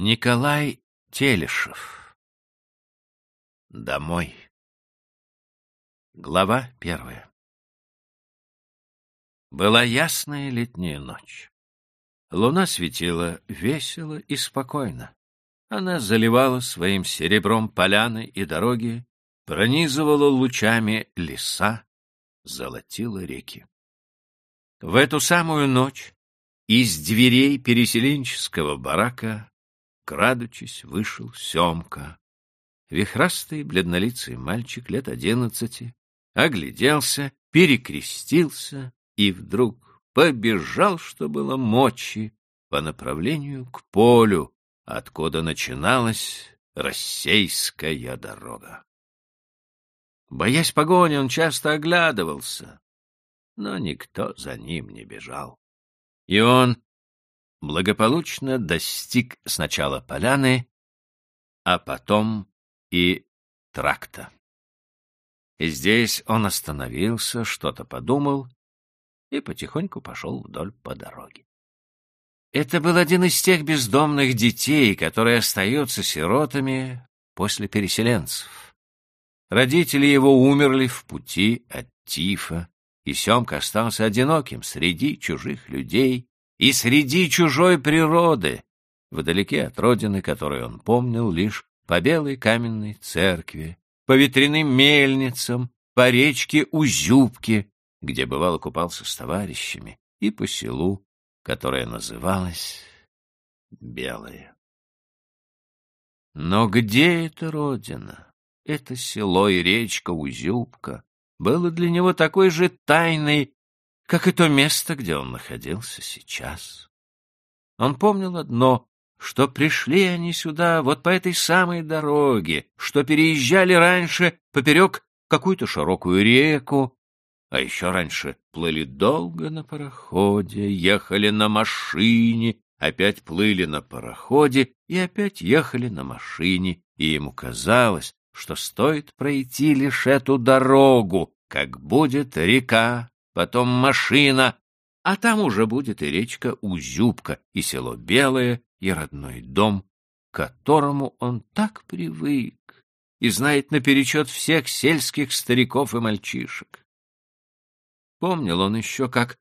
Николай Телешев. Домой. Глава первая. Была ясная летняя ночь. Луна светила весело и спокойно. Она заливала своим серебром поляны и дороги, пронизывала лучами леса, золотила реки. В эту самую ночь из дверей переселенческого барака крадучись, вышел Семка. Вихрастый, бледнолицый мальчик лет одиннадцати огляделся, перекрестился и вдруг побежал, что было мочи, по направлению к полю, откуда начиналась Российская дорога. Боясь погони, он часто оглядывался, но никто за ним не бежал. И он благополучно достиг сначала поляны, а потом и тракта. И здесь он остановился, что-то подумал и потихоньку пошел вдоль по дороге. Это был один из тех бездомных детей, которые остаются сиротами после переселенцев. Родители его умерли в пути от тифа, и Семка остался одиноким среди чужих людей, и среди чужой природы, вдалеке от родины, которую он помнил лишь по белой каменной церкви, по ветряным мельницам, по речке Узюбке, где бывало купался с товарищами, и по селу, которое называлось Белое. Но где эта родина? Это село и речка Узюбка было для него такой же тайной, как и то место, где он находился сейчас. Он помнил одно, что пришли они сюда вот по этой самой дороге, что переезжали раньше поперек какую-то широкую реку, а еще раньше плыли долго на пароходе, ехали на машине, опять плыли на пароходе и опять ехали на машине, и ему казалось, что стоит пройти лишь эту дорогу, как будет река потом машина, а там уже будет и речка Узюбка, и село Белое, и родной дом, к которому он так привык и знает наперечет всех сельских стариков и мальчишек. Помнил он еще, как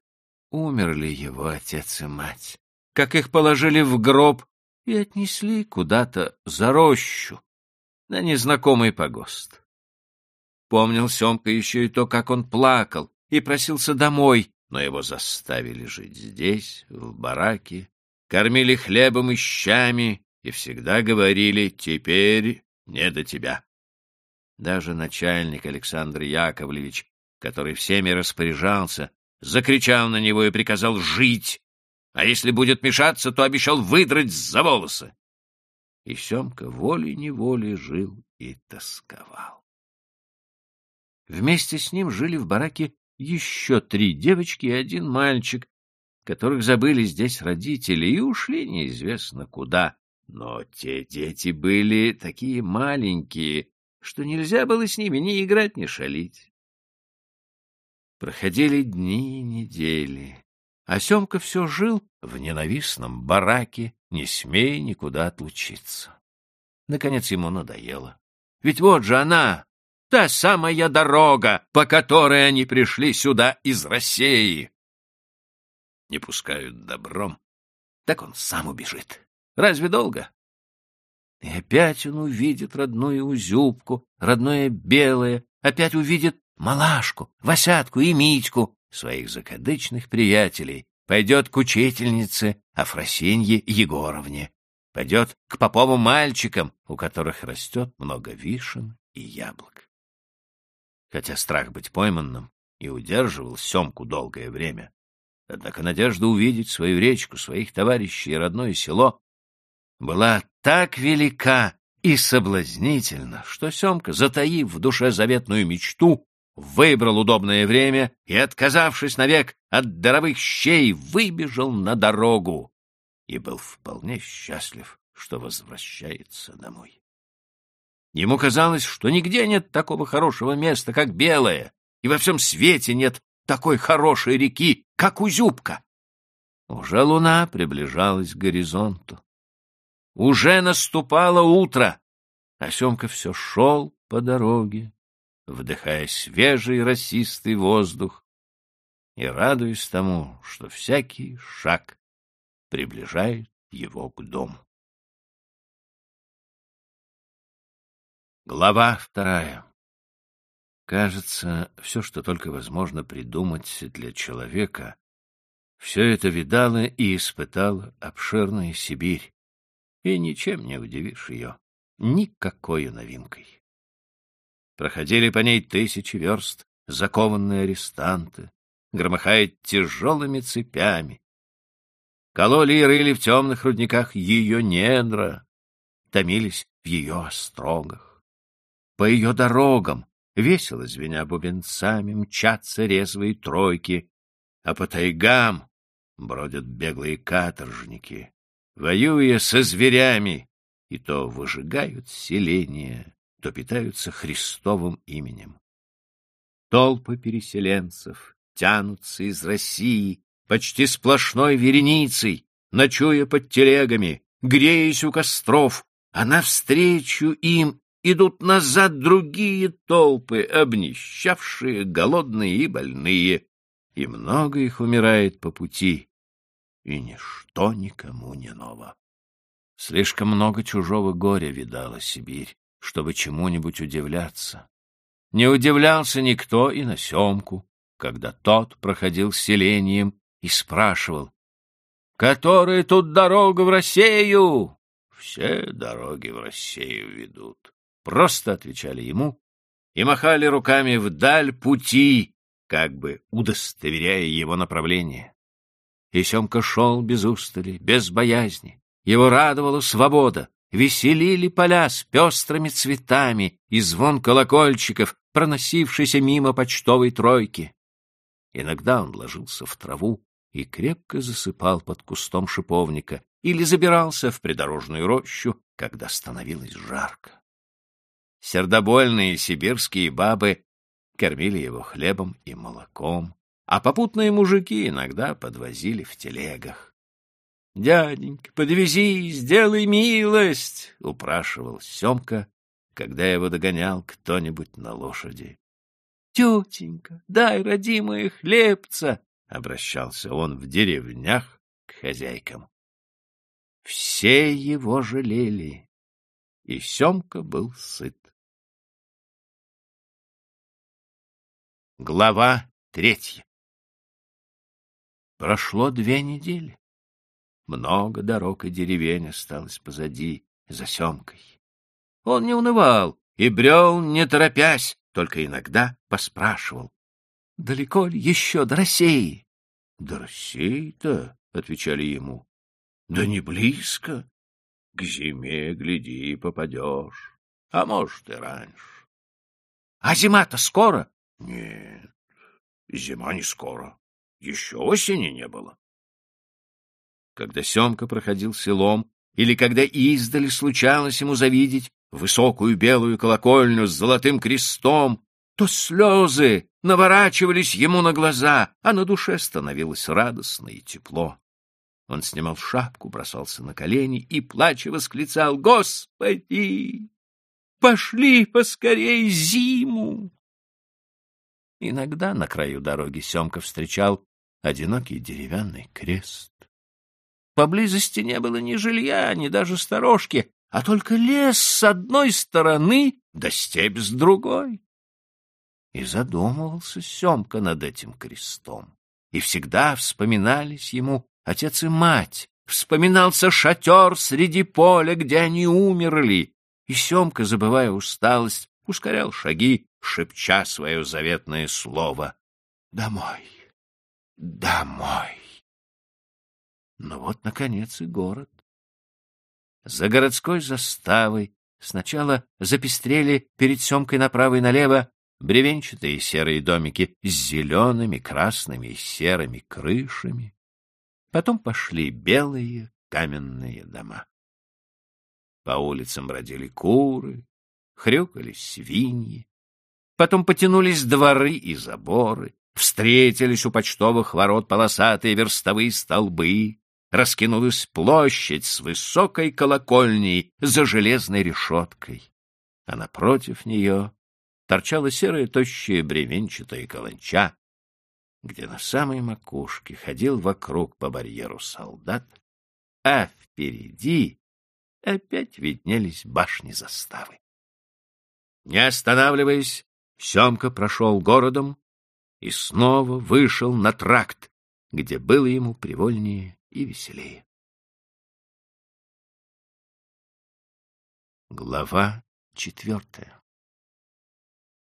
умерли его отец и мать, как их положили в гроб и отнесли куда-то за рощу, на незнакомый погост. Помнил Семка еще и то, как он плакал, и просился домой, но его заставили жить здесь, в бараке, кормили хлебом и щами и всегда говорили «теперь не до тебя». Даже начальник Александр Яковлевич, который всеми распоряжался, закричал на него и приказал жить, а если будет мешаться, то обещал выдрать за волосы. И Семка волей-неволей жил и тосковал. Вместе с ним жили в бараке еще три девочки и один мальчик, которых забыли здесь родители и ушли неизвестно куда. Но те дети были такие маленькие, что нельзя было с ними ни играть, ни шалить. Проходили дни и недели, а Семка все жил в ненавистном бараке, не смея никуда отлучиться. Наконец ему надоело. Ведь вот же она, Та самая дорога, по которой они пришли сюда из России. Не пускают добром, так он сам убежит. Разве долго? И опять он увидит родную Узюбку, родное Белое, опять увидит Малашку, Васятку и Митьку, своих закадычных приятелей, пойдет к учительнице Афросинье Егоровне, пойдет к поповым мальчикам, у которых растет много вишен и яблок хотя страх быть пойманным и удерживал Семку долгое время. Однако надежда увидеть свою речку, своих товарищей и родное село была так велика и соблазнительна, что Семка, затаив в душе заветную мечту, выбрал удобное время и, отказавшись навек от даровых щей, выбежал на дорогу и был вполне счастлив, что возвращается домой. Ему казалось, что нигде нет такого хорошего места, как Белое, и во всем свете нет такой хорошей реки, как Узюбка. Уже луна приближалась к горизонту. Уже наступало утро, а Семка все шел по дороге, вдыхая свежий росистый воздух и радуясь тому, что всякий шаг приближает его к дому. Глава вторая. Кажется, все, что только возможно придумать для человека, все это видала и испытала обширная Сибирь, и ничем не удивишь ее, никакой новинкой. Проходили по ней тысячи верст, закованные арестанты, громыхая тяжелыми цепями. Кололи и рыли в темных рудниках ее недра, томились в ее острогах. По ее дорогам, весело звеня бубенцами, мчатся резвые тройки, а по тайгам бродят беглые каторжники, воюя со зверями, и то выжигают селения, то питаются Христовым именем. Толпы переселенцев тянутся из России почти сплошной вереницей, ночуя под телегами, греясь у костров, а навстречу им идут назад другие толпы, обнищавшие, голодные и больные, и много их умирает по пути, и ничто никому не ново. Слишком много чужого горя видала Сибирь, чтобы чему-нибудь удивляться. Не удивлялся никто и на Семку, когда тот проходил селением и спрашивал, «Которая тут дорога в Россию?» «Все дороги в Россию ведут», — просто отвечали ему и махали руками вдаль пути, как бы удостоверяя его направление. И Семка шел без устали, без боязни. Его радовала свобода, веселили поля с пестрыми цветами и звон колокольчиков, проносившийся мимо почтовой тройки. Иногда он ложился в траву и крепко засыпал под кустом шиповника или забирался в придорожную рощу, когда становилось жарко. Сердобольные сибирские бабы кормили его хлебом и молоком, а попутные мужики иногда подвозили в телегах. — Дяденька, подвези, сделай милость! — упрашивал Семка, когда его догонял кто-нибудь на лошади. — Тетенька, дай, родимое, хлебца! — обращался он в деревнях к хозяйкам. Все его жалели, и Семка был сыт. Глава третья Прошло две недели. Много дорог и деревень осталось позади, за Семкой. Он не унывал и брел, не торопясь, только иногда поспрашивал. — Далеко ли еще до России? — До России-то, — отвечали ему. — Да не близко. К зиме, гляди, попадешь. А может, и раньше. — А зима-то скоро? — Нет, зима не скоро. Еще осени не было. Когда Семка проходил селом, или когда издали случалось ему завидеть высокую белую колокольню с золотым крестом, то слезы наворачивались ему на глаза, а на душе становилось радостно и тепло. Он снимал шапку, бросался на колени и, плача, восклицал «Господи! Пошли поскорей зиму!» Иногда на краю дороги Семка встречал одинокий деревянный крест. Поблизости не было ни жилья, ни даже сторожки, а только лес с одной стороны, да степь с другой. И задумывался Семка над этим крестом. И всегда вспоминались ему отец и мать, вспоминался шатер среди поля, где они умерли, и Семка, забывая усталость, ускорял шаги, шепча свое заветное слово «Домой! Домой!» Но вот, наконец, и город. За городской заставой сначала запестрели перед Семкой направо и налево бревенчатые серые домики с зелеными, красными и серыми крышами. Потом пошли белые каменные дома. По улицам бродили куры, хрюкали свиньи. Потом потянулись дворы и заборы, встретились у почтовых ворот полосатые верстовые столбы, раскинулась площадь с высокой колокольней за железной решеткой, а напротив нее торчала серая тощая бревенчатая каланча, где на самой макушке ходил вокруг по барьеру солдат, а впереди опять виднелись башни заставы. Не останавливаясь, Семка прошел городом и снова вышел на тракт, где было ему привольнее и веселее. Глава четвертая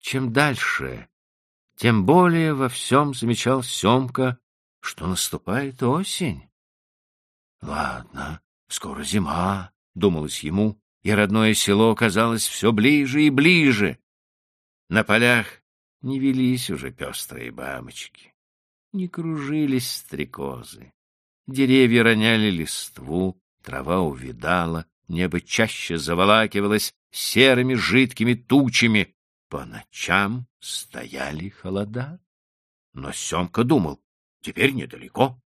Чем дальше, тем более во всем замечал Семка, что наступает осень. Ладно, скоро зима, — думалось ему, и родное село казалось все ближе и ближе. На полях не велись уже пестрые бабочки, не кружились стрекозы. Деревья роняли листву, трава увидала, небо чаще заволакивалось серыми жидкими тучами. По ночам стояли холода. Но Семка думал, теперь недалеко,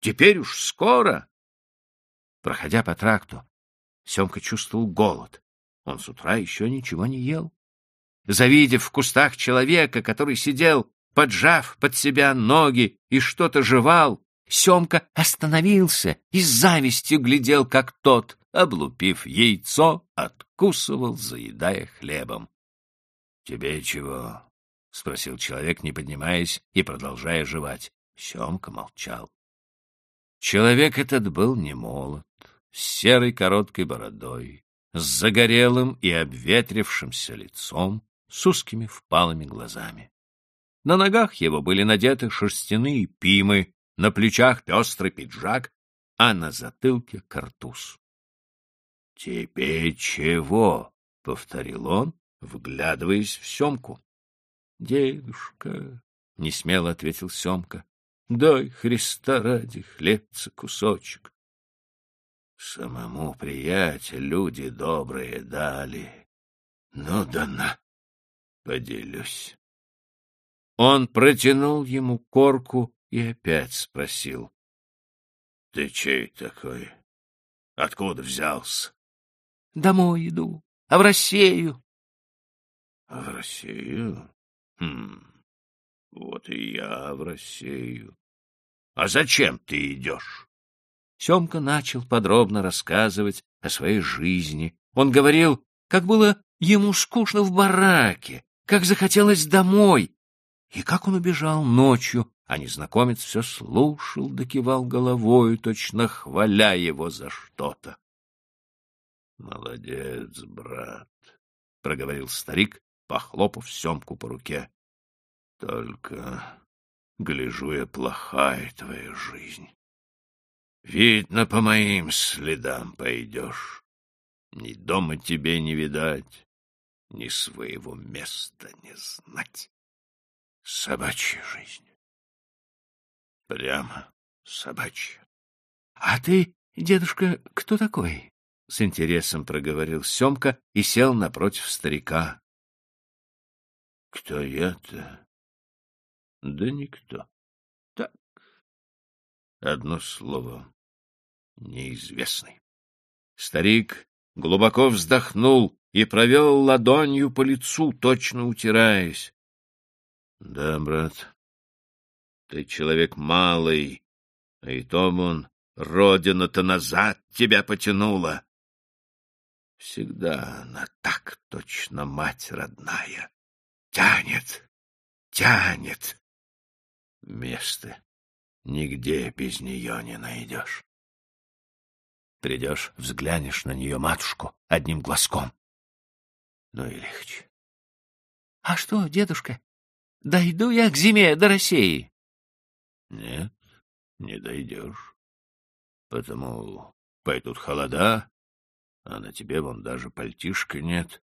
теперь уж скоро. Проходя по тракту, Семка чувствовал голод. Он с утра еще ничего не ел. Завидев в кустах человека, который сидел, поджав под себя ноги и что-то жевал, Семка остановился и с завистью глядел, как тот, облупив яйцо, откусывал, заедая хлебом. — Тебе чего? — спросил человек, не поднимаясь и продолжая жевать. Семка молчал. Человек этот был не молод, с серой короткой бородой, с загорелым и обветрившимся лицом, с узкими впалыми глазами. На ногах его были надеты шерстяные пимы, на плечах пестрый пиджак, а на затылке картуз. — Теперь чего? — повторил он, вглядываясь в Семку. — Дедушка, — несмело ответил Семка, — дай Христа ради хлебца кусочек. Самому приятель люди добрые дали. Ну да на, поделюсь. Он протянул ему корку и опять спросил. — Ты чей такой? Откуда взялся? — Домой иду, а в Россию. — А в Россию? Хм, вот и я в Россию. А зачем ты идешь? Семка начал подробно рассказывать о своей жизни. Он говорил, как было ему скучно в бараке, как захотелось домой, и как он убежал ночью, а незнакомец все слушал, докивал головою, точно хваля его за что-то. — Молодец, брат, — проговорил старик, похлопав Семку по руке. — Только, гляжу я, плохая твоя жизнь. Видно, по моим следам пойдешь. Ни дома тебе не видать, ни своего места не знать. Собачья жизнь. Прямо собачья. — А ты, дедушка, кто такой? — с интересом проговорил Семка и сел напротив старика. — Кто я-то? — Да никто. Так, одно слово неизвестный. Старик глубоко вздохнул и провел ладонью по лицу, точно утираясь. — Да, брат, ты человек малый, а и том он, родина-то назад тебя потянула. Всегда она так точно мать родная. Тянет, тянет. Место нигде без нее не найдешь. Придешь, взглянешь на нее, матушку, одним глазком. Ну и легче. — А что, дедушка, дойду я к зиме до России? — Нет, не дойдешь. Потому пойдут холода, а на тебе вон даже пальтишка нет.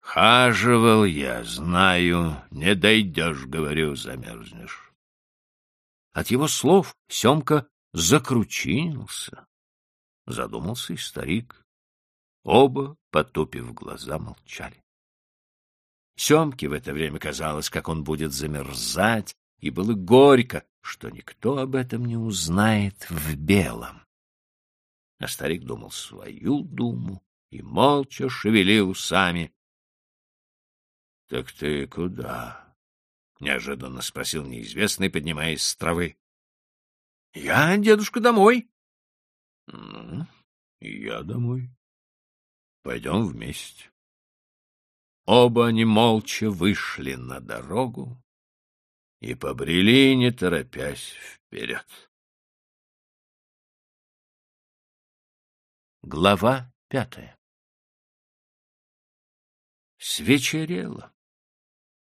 Хаживал я, знаю, не дойдешь, говорю, замерзнешь. От его слов Семка закручинился. Задумался и старик. Оба, потупив глаза, молчали. Семке в это время казалось, как он будет замерзать, и было горько, что никто об этом не узнает в белом. А старик думал свою думу и молча шевелил усами. — Так ты куда? — неожиданно спросил неизвестный, поднимаясь с травы. — Я, дедушка, домой. — Ну, я домой. Пойдем вместе. Оба они молча вышли на дорогу и побрели, не торопясь, вперед. Глава пятая Свечерело.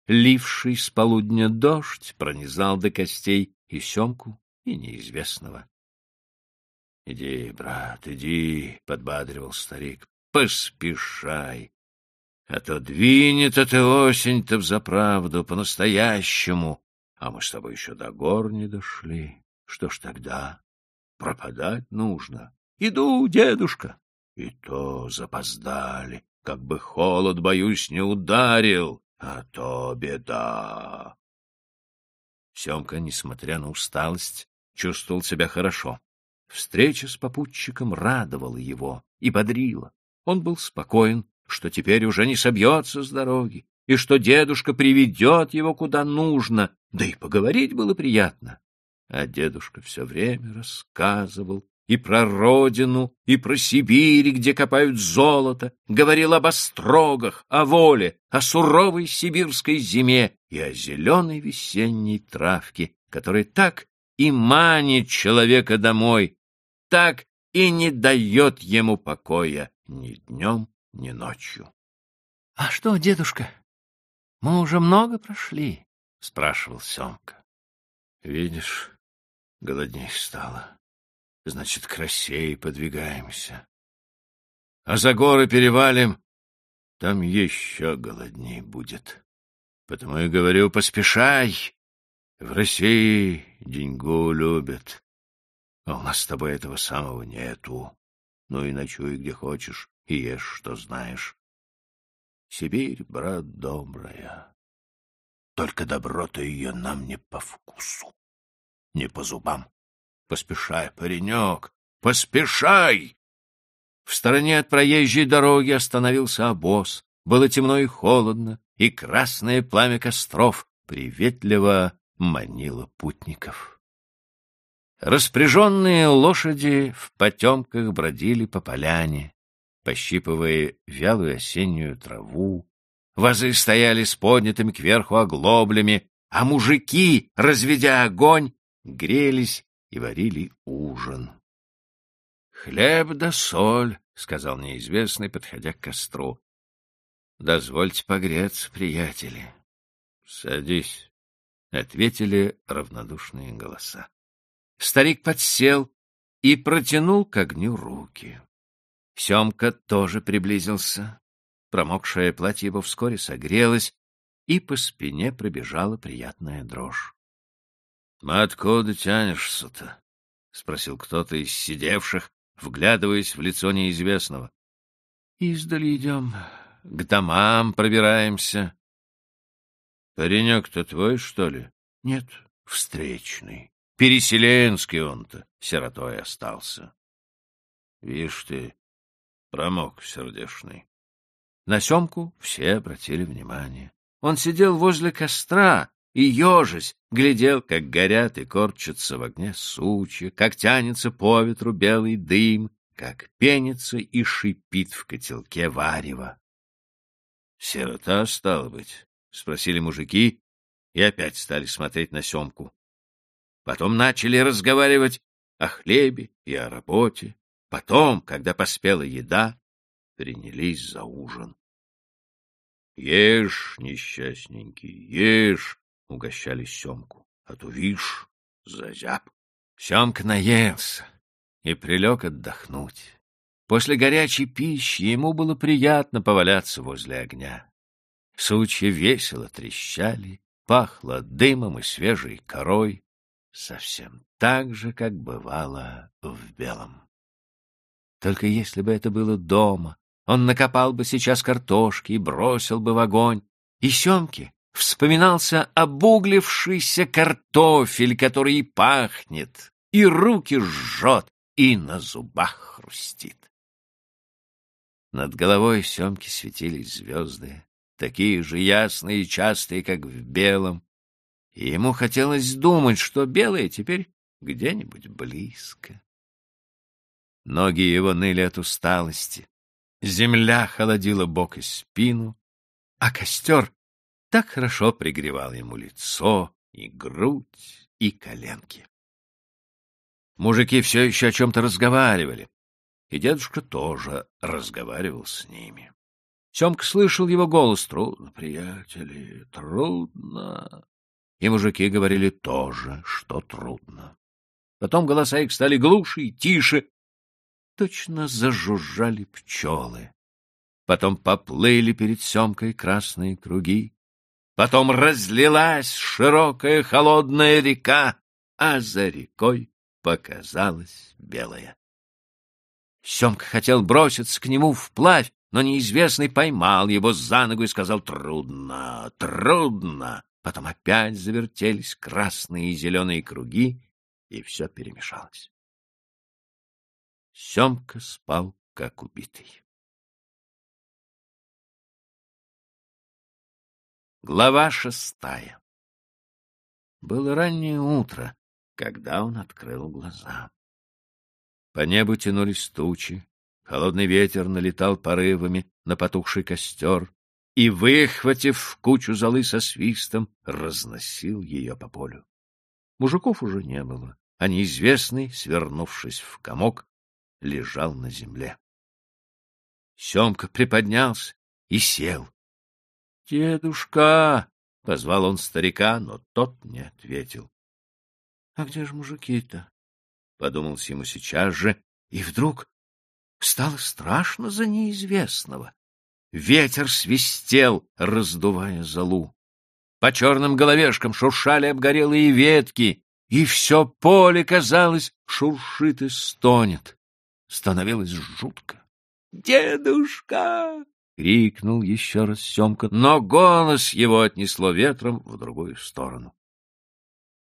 Ливший с полудня дождь пронизал до костей и Семку, и неизвестного. — Иди, брат, иди, — подбадривал старик, — поспешай. А то двинет эта осень-то взаправду, по-настоящему, а мы с тобой еще до гор не дошли. Что ж тогда? Пропадать нужно. Иду, дедушка. И то запоздали, как бы холод, боюсь, не ударил, а то беда. Семка, несмотря на усталость, чувствовал себя хорошо. Встреча с попутчиком радовала его и бодрила. Он был спокоен, что теперь уже не собьется с дороги, и что дедушка приведет его куда нужно, да и поговорить было приятно. А дедушка все время рассказывал и про родину, и про Сибирь, где копают золото, говорил об острогах, о воле, о суровой сибирской зиме и о зеленой весенней травке, которая так и манит человека домой, так и не дает ему покоя ни днем, ни ночью. — А что, дедушка, мы уже много прошли? — спрашивал Семка. — Видишь, голодней стало. Значит, к России подвигаемся. А за горы перевалим, там еще голодней будет. Потому и говорю, поспешай. В России деньгу любят. А у нас с тобой этого самого нету. Ну и ночуй где хочешь и ешь, что знаешь. Сибирь, брат, добрая. Только доброта ее нам не по вкусу, не по зубам. Поспешай, паренек, поспешай! В стороне от проезжей дороги остановился обоз. Было темно и холодно, и красное пламя костров приветливо манило путников. Распряженные лошади в потемках бродили по поляне, пощипывая вялую осеннюю траву. Вазы стояли с поднятыми кверху оглоблями, а мужики, разведя огонь, грелись и варили ужин. — Хлеб да соль, — сказал неизвестный, подходя к костру. — Дозвольте погреться, приятели. — Садись, — ответили равнодушные голоса. Старик подсел и протянул к огню руки. Семка тоже приблизился. Промокшее платье его вскоре согрелось, и по спине пробежала приятная дрожь. — Откуда тянешься-то? — спросил кто-то из сидевших, вглядываясь в лицо неизвестного. — Издали идем, к домам пробираемся. — Паренек-то твой, что ли? — Нет, встречный. Переселенский он-то, сиротой остался. — Вишь ты, промок сердешный. На Семку все обратили внимание. Он сидел возле костра, и, ежась, глядел, как горят и корчатся в огне сучья, как тянется по ветру белый дым, как пенится и шипит в котелке варево. — Сирота, стало быть? — спросили мужики и опять стали смотреть на Семку. Потом начали разговаривать о хлебе и о работе. Потом, когда поспела еда, принялись за ужин. — Ешь, несчастненький, ешь, — угощали Семку. — А то, вишь, зазяб. Семка наелся и прилег отдохнуть. После горячей пищи ему было приятно поваляться возле огня. Сучья весело трещали, пахло дымом и свежей корой, совсем так же, как бывало в белом. Только если бы это было дома, он накопал бы сейчас картошки и бросил бы в огонь, и Семке вспоминался обуглившийся картофель, который и пахнет, и руки жжет, и на зубах хрустит. Над головой Семки светились звезды, такие же ясные и частые, как в белом, и ему хотелось думать, что белое теперь где-нибудь близко. Ноги его ныли от усталости, земля холодила бок и спину, а костер так хорошо пригревал ему лицо и грудь и коленки. Мужики все еще о чем-то разговаривали, и дедушка тоже разговаривал с ними. Семка слышал его голос. «Трудно, приятели, трудно». И мужики говорили тоже, что трудно. Потом голоса их стали глуше и тише. Точно зажужжали пчелы. Потом поплыли перед Семкой красные круги. Потом разлилась широкая холодная река, а за рекой показалась белая. Семка хотел броситься к нему вплавь, но неизвестный поймал его за ногу и сказал «Трудно, трудно». Потом опять завертелись красные и зеленые круги, и все перемешалось. Семка спал, как убитый. Глава шестая Было раннее утро, когда он открыл глаза. По небу тянулись тучи, холодный ветер налетал порывами на потухший костер и, выхватив кучу золы со свистом, разносил ее по полю. Мужиков уже не было, а неизвестный, свернувшись в комок, лежал на земле. Семка приподнялся и сел. — Дедушка! — позвал он старика, но тот не ответил. — А где же мужики-то? — подумалось ему сейчас же, и вдруг стало страшно за неизвестного. Ветер свистел, раздувая золу. По черным головешкам шуршали обгорелые ветки, и все поле, казалось, шуршит и стонет. Становилось жутко. «Дедушка!» — крикнул еще раз Семка, но голос его отнесло ветром в другую сторону.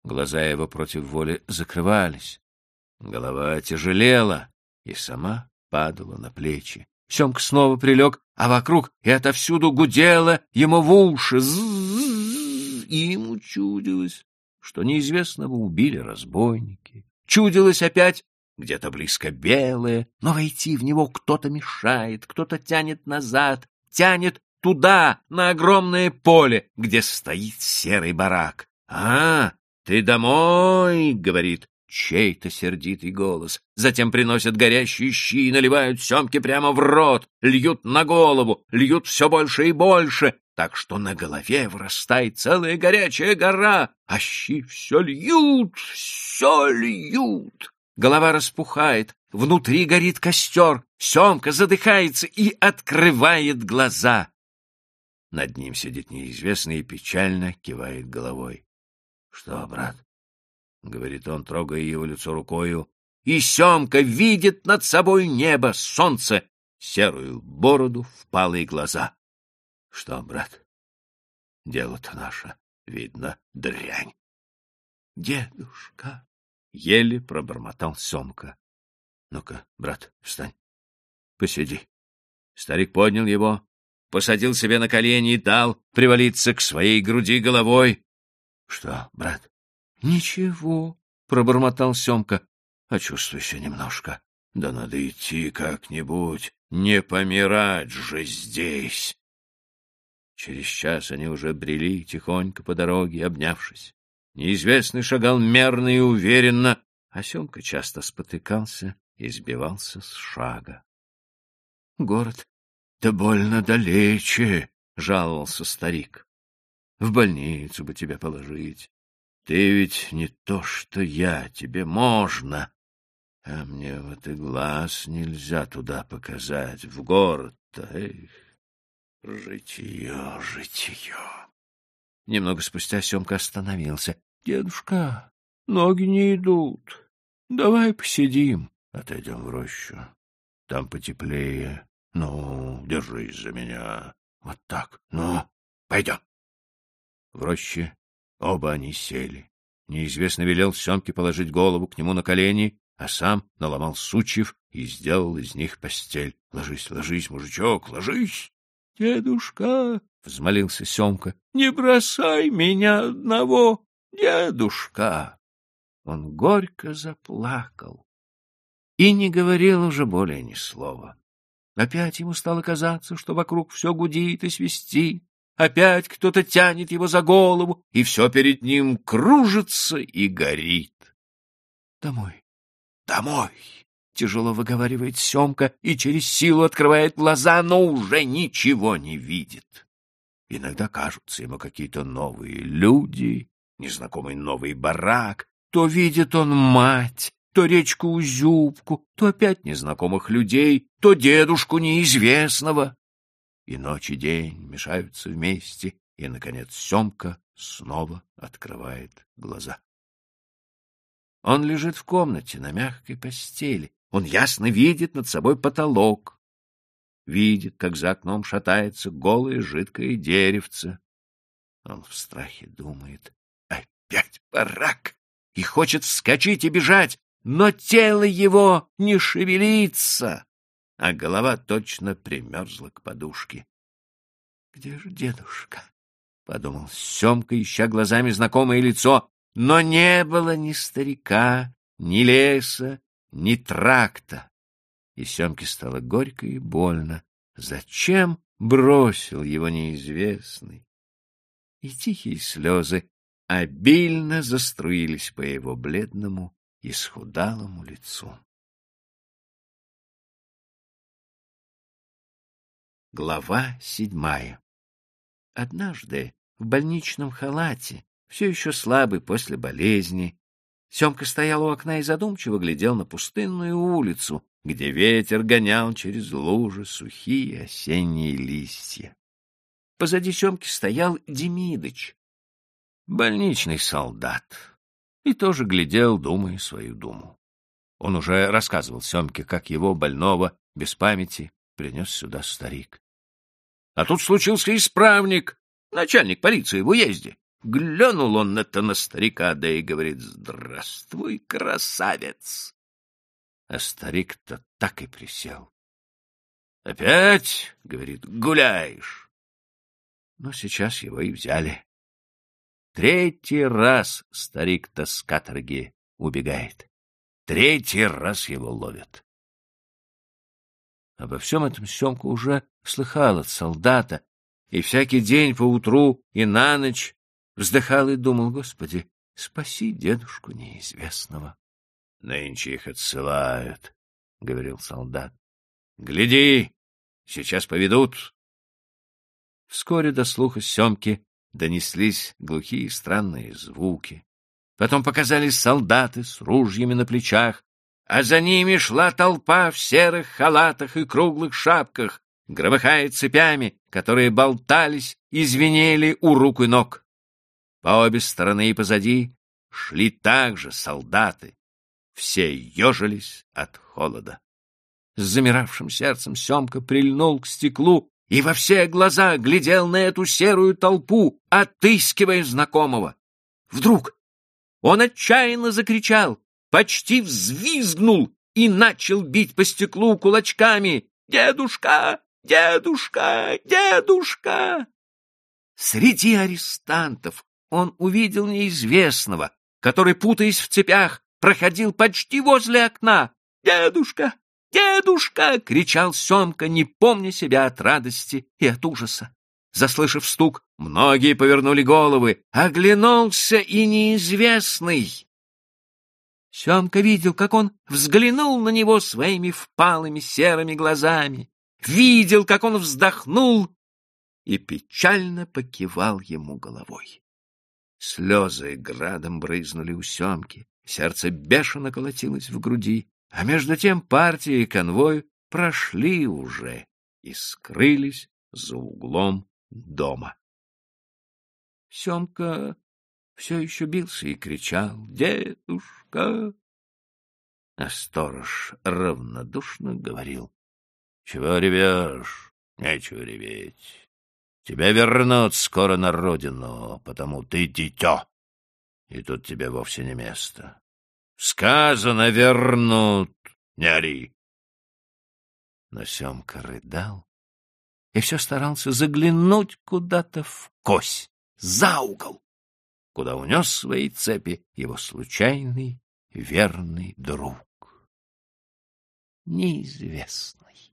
Глаза его против воли закрывались. Голова тяжелела и сама падала на плечи. Семка снова прилег, а вокруг и отовсюду гудело ему в уши. и ему чудилось, что неизвестного убили разбойники. Чудилось опять где-то близко белое, но войти в него кто-то мешает, кто-то тянет назад, тянет туда, на огромное поле, где стоит серый барак. — А, ты домой, — говорит Чей-то сердитый голос. Затем приносят горящие щи и наливают семки прямо в рот, льют на голову, льют все больше и больше, так что на голове вырастает целая горячая гора, а щи все льют, все льют. Голова распухает, внутри горит костер, Семка задыхается и открывает глаза. Над ним сидит неизвестный и печально кивает головой. — Что, брат, — говорит он, трогая его лицо рукою, и Семка видит над собой небо, солнце, серую бороду, впалые глаза. — Что, брат, дело-то наше, видно, дрянь. — Дедушка, — еле пробормотал Семка. — Ну-ка, брат, встань, посиди. Старик поднял его, посадил себе на колени и дал привалиться к своей груди головой. — Что, брат, — Ничего, — пробормотал Семка. — Очувствуйся немножко. Да надо идти как-нибудь, не помирать же здесь. Через час они уже брели тихонько по дороге, обнявшись. Неизвестный шагал мерно и уверенно, а Семка часто спотыкался и сбивался с шага. — Город, да больно далече, — жаловался старик. — В больницу бы тебя положить. Ты ведь не то, что я, тебе можно. А мне вот и глаз нельзя туда показать, в город-то. Эх, житье, житье. Немного спустя Семка остановился. — Дедушка, ноги не идут. Давай посидим. Отойдем в рощу. Там потеплее. Ну, держись за меня. Вот так. Ну, пойдем. В роще оба они сели. Неизвестно велел Семке положить голову к нему на колени, а сам наломал сучьев и сделал из них постель. — Ложись, ложись, мужичок, ложись! — Дедушка! — взмолился Семка. — Не бросай меня одного, дедушка! Он горько заплакал и не говорил уже более ни слова. Опять ему стало казаться, что вокруг все гудит и свистит. Опять кто-то тянет его за голову, и все перед ним кружится и горит. Домой, домой, тяжело выговаривает Семка и через силу открывает глаза, но уже ничего не видит. Иногда кажутся ему какие-то новые люди, незнакомый новый барак. То видит он мать, то речку Узюбку, то опять незнакомых людей, то дедушку неизвестного. И ночь и день мешаются вместе, и, наконец, Семка снова открывает глаза. Он лежит в комнате на мягкой постели. Он ясно видит над собой потолок. Видит, как за окном шатается голое жидкое деревце. Он в страхе думает, опять барак, и хочет вскочить и бежать, но тело его не шевелится, а голова точно примерзла к подушке. — Где же дедушка? — подумал Семка, ища глазами знакомое лицо, но не было ни старика, ни леса, ни тракта. И Семке стало горько и больно. Зачем бросил его неизвестный? И тихие слезы обильно заструились по его бледному исхудалому лицу. Глава седьмая Однажды в больничном халате, все еще слабый после болезни, Семка стоял у окна и задумчиво глядел на пустынную улицу, где ветер гонял через лужи сухие осенние листья. Позади Семки стоял Демидыч, больничный солдат, и тоже глядел, думая свою думу. Он уже рассказывал Семке, как его, больного, без памяти, принес сюда старик. А тут случился исправник, начальник полиции в уезде. Глянул он это на старика, да и говорит, «Здравствуй, красавец!» А старик-то так и присел. «Опять, — говорит, — гуляешь!» Но сейчас его и взяли. Третий раз старик-то с каторги убегает. Третий раз его ловят. Обо всем этом Семка уже слыхал от солдата, и всякий день поутру и на ночь вздыхал и думал, Господи, спаси дедушку неизвестного. — Нынче их отсылают, — говорил солдат. — Гляди, сейчас поведут. Вскоре до слуха Семки донеслись глухие странные звуки. Потом показались солдаты с ружьями на плечах, а за ними шла толпа в серых халатах и круглых шапках, громыхая цепями, которые болтались и звенели у рук и ног. По обе стороны и позади шли также солдаты. Все ежились от холода. С замиравшим сердцем Семка прильнул к стеклу и во все глаза глядел на эту серую толпу, отыскивая знакомого. Вдруг он отчаянно закричал, почти взвизгнул и начал бить по стеклу кулачками. «Дедушка! Дедушка! Дедушка!» Среди арестантов он увидел неизвестного, который, путаясь в цепях, проходил почти возле окна. «Дедушка! «Дедушка!» — кричал Семка, не помня себя от радости и от ужаса. Заслышав стук, многие повернули головы. Оглянулся и неизвестный. Семка видел, как он взглянул на него своими впалыми серыми глазами, видел, как он вздохнул и печально покивал ему головой. Слезы градом брызнули у Семки, сердце бешено колотилось в груди. А между тем партия и конвой прошли уже и скрылись за углом дома. Семка все еще бился и кричал «Дедушка!» А сторож равнодушно говорил «Чего ревешь? Нечего реветь. Тебя вернут скоро на родину, потому ты дитё, и тут тебе вовсе не место. Сказано, вернут, не ори. Но Семка рыдал и все старался заглянуть куда-то в кость, за угол, куда унес свои цепи его случайный верный друг. Неизвестный.